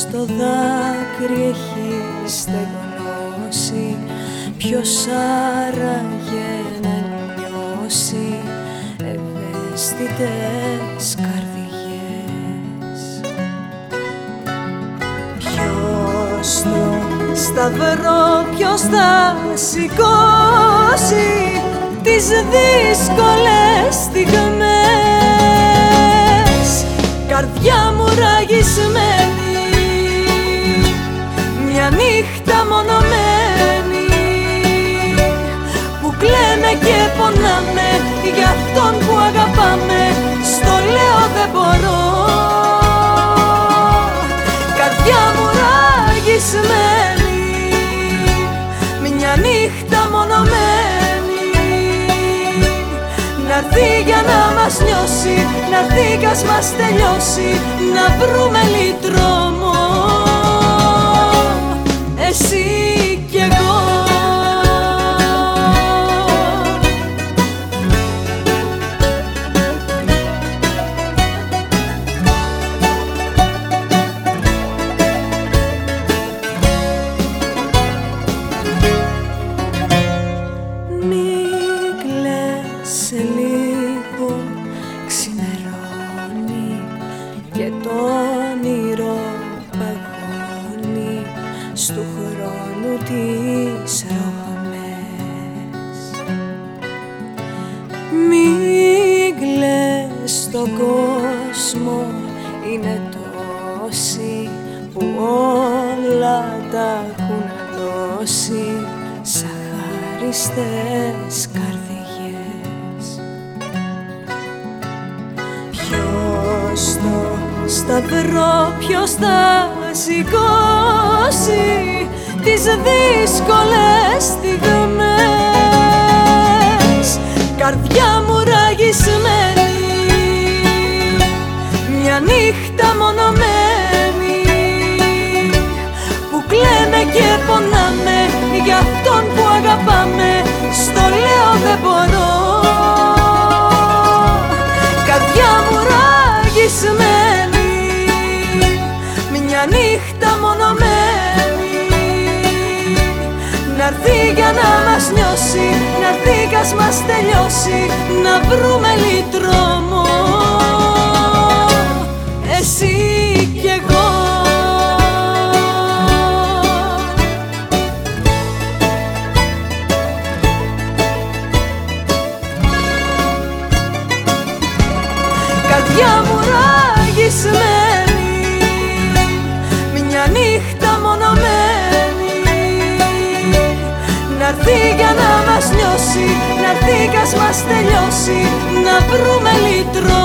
στο δάκρυ έχει στεγνώσει. Ποιος άραγε να νιώσει ευαίσθητες καρδιές. Ποιος το σταυρό ποιος θα σηκώσει τις δύσκολες στιγμές. Καρδιά μου ραγισμένη μια νύχτα μονομένη που κλαίμε και πονάμε για αυτόν που αγαπάμε στο λέω δεν μπορώ. Καρδιά μου ραγισμένη μια νύχτα μονομένη Να'ρθεί για να μας νιώσει, να'ρθεί κι ας μας τελειώσει να βρούμε λυτρόμο εσύ στου χρόνου τις ρογμές Μη κλαις στον κόσμο είναι τόσοι που όλα τα έχουν δώσει. Σαν χάριστες καρδιές. Ποιος το σταυρό, ποιος θα σηκώσει τις δύσκολες στιγμές. Καρδιά μου ραγισμένη μια νύχτα μονομένη νύχτα μονομένη. Να'ρθεί για να μας νιώσει, να'ρθεί κι ας μας τελειώσει να βρούμε λυτρόμο. Εσύ κι εγώ. Καρδιά μου τελειώσει Να βρούμε λυτρόμο